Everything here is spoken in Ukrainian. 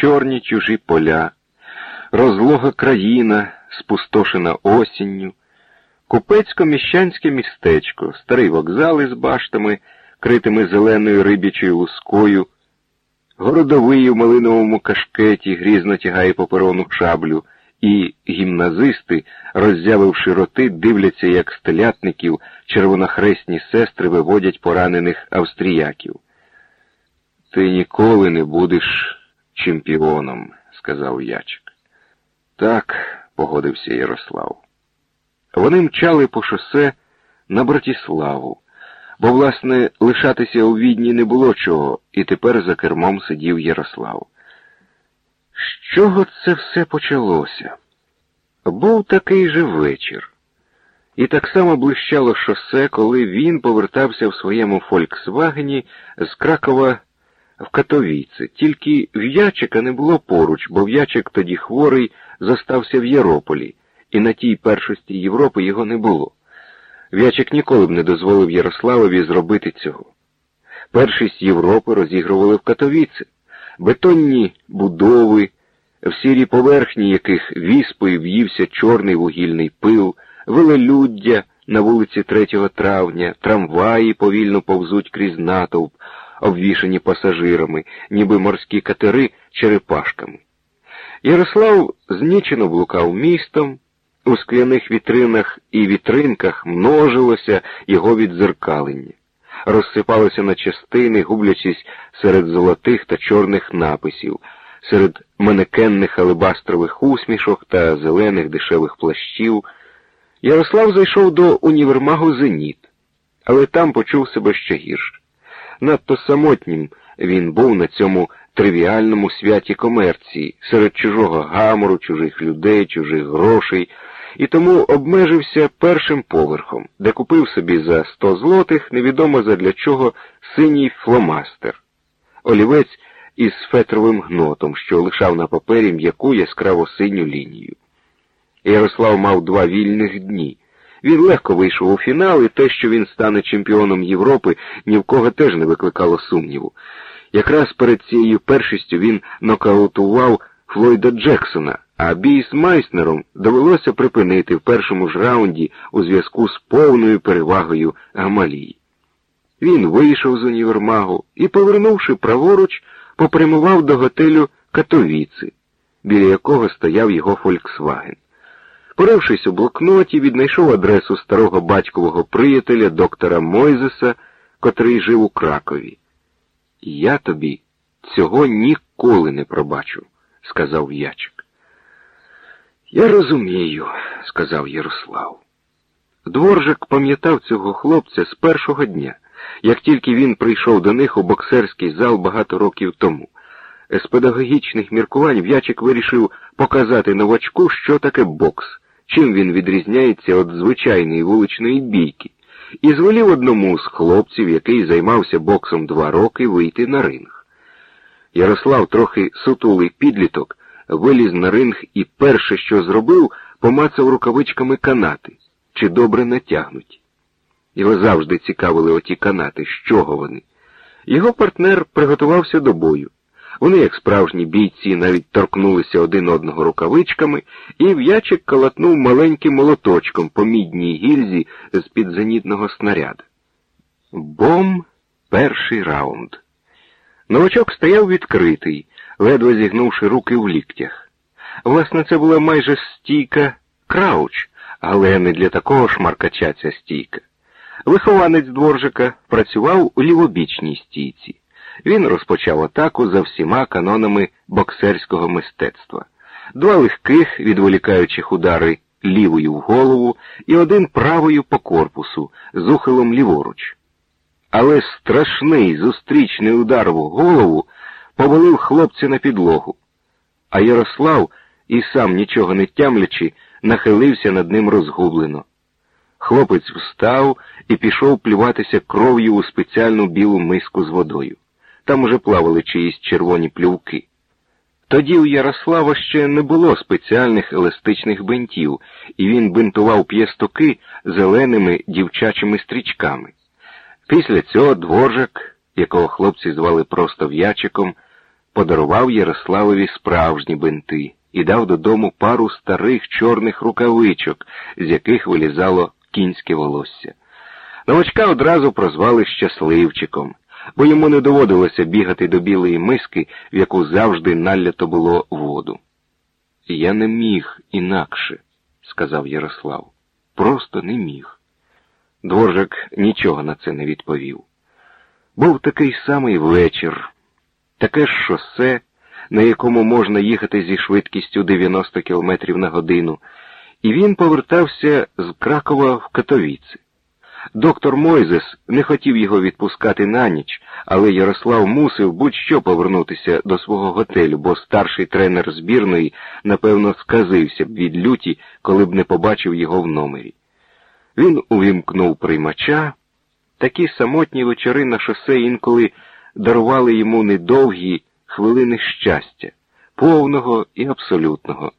чорні чужі поля, розлога країна, спустошена осінню, купецько-міщанське містечко, старий вокзал із баштами, критими зеленою рибічою лускою, городовий у малиновому кашкеті грізно тягає по перону шаблю, і гімназисти, роззявивши роти, дивляться, як стелятників червонохресні сестри виводять поранених австріяків. Ти ніколи не будеш чемпіоном, сказав ячик. Так, погодився Ярослав. Вони мчали по шосе на Братіславу, бо, власне, лишатися у відні не було чого, і тепер за кермом сидів Ярослав. З чого це все почалося? Був такий же вечір. І так само блищало шосе, коли він повертався в своєму Фольксвагені з Кракова в Катовіце. Тільки в'ячика не було поруч, бо в'ячик тоді хворий зостався в Єрополі, і на тій першості Європи його не було. В'ячик ніколи б не дозволив Ярославові зробити цього. Першість Європи розігрували в Катовіце, бетонні будови, в сірій поверхні яких віспою в'ївся чорний вугільний пил, велелюддя на вулиці 3 травня, трамваї повільно повзуть крізь натовп, обвішані пасажирами, ніби морські катери черепашками. Ярослав знічено блукав містом, у скляних вітринах і вітринках множилося його відзеркалення, розсипалося на частини, гублячись серед золотих та чорних написів, серед манекенних алебастрових усмішок та зелених дешевих плащів. Ярослав зайшов до універмагу Зеніт, але там почув себе ще гірше. Надто самотнім він був на цьому тривіальному святі комерції, серед чужого гамору, чужих людей, чужих грошей, і тому обмежився першим поверхом, де купив собі за сто злотих невідомо задля чого синій фломастер, олівець із фетровим гнотом, що лишав на папері м'яку яскраво синю лінію. Ярослав мав два вільних дні. Він легко вийшов у фінал, і те, що він стане чемпіоном Європи, ні в кого теж не викликало сумніву. Якраз перед цією першістю він нокаутував Флойда Джексона, а бій з Майснером довелося припинити в першому ж раунді у зв'язку з повною перевагою Гамалії. Він вийшов з універмагу і, повернувши праворуч, попрямував до готелю Катовіци, біля якого стояв його Фольксваген. Порившись у блокноті, віднайшов адресу старого батькового приятеля доктора Мойзеса, котрий жив у Кракові. Я тобі цього ніколи не пробачу, сказав ячик. Я розумію, сказав Ярослав. Дворжик пам'ятав цього хлопця з першого дня, як тільки він прийшов до них у боксерський зал багато років тому. З педагогічних міркувань в'ячик вирішив показати новачку, що таке бокс, чим він відрізняється від звичайної вуличної бійки, і звелів одному з хлопців, який займався боксом два роки, вийти на ринг. Ярослав, трохи сутулий підліток, виліз на ринг і перше, що зробив, помацав рукавичками канати, чи добре натягнуті. Його завжди цікавили оті канати, з чого вони. Його партнер приготувався до бою. Вони, як справжні бійці, навіть торкнулися один одного рукавичками, і в'ячик калатнув маленьким молоточком по мідній гільзі з-під зенітного снаряда. Бом перший раунд. Новачок стояв відкритий, ледве зігнувши руки в ліктях. Власне, це була майже стійка крауч, але не для такого шмаркача ця стійка. Вихованець дворжика працював у лівобічній стійці. Він розпочав атаку за всіма канонами боксерського мистецтва. Два легких, відволікаючих удари лівою в голову і один правою по корпусу з ухилом ліворуч. Але страшний зустрічний удар в голову повалив хлопця на підлогу, а Ярослав, і сам нічого не тямлячи, нахилився над ним розгублено. Хлопець встав і пішов плюватися кров'ю у спеціальну білу миску з водою. Там уже плавали чиїсь червоні плювки. Тоді у Ярослава ще не було спеціальних еластичних бинтів, і він бинтував п'єстуки зеленими дівчачими стрічками. Після цього дворжак, якого хлопці звали просто в'ячиком, подарував Ярославові справжні бинти і дав додому пару старих чорних рукавичок, з яких вилізало кінське волосся. Новачка одразу прозвали щасливчиком, бо йому не доводилося бігати до білої миски, в яку завжди налято було воду. Я не міг інакше, сказав Ярослав. Просто не міг. Дворжик нічого на це не відповів. Був такий самий вечір, таке ж шосе, на якому можна їхати зі швидкістю 90 км на годину, і він повертався з Кракова в Катовіці. Доктор Мойзес не хотів його відпускати на ніч, але Ярослав мусив будь-що повернутися до свого готелю, бо старший тренер збірної, напевно, сказився б від люті, коли б не побачив його в номері. Він увімкнув приймача. Такі самотні вечори на шосе інколи дарували йому недовгі хвилини щастя, повного і абсолютного.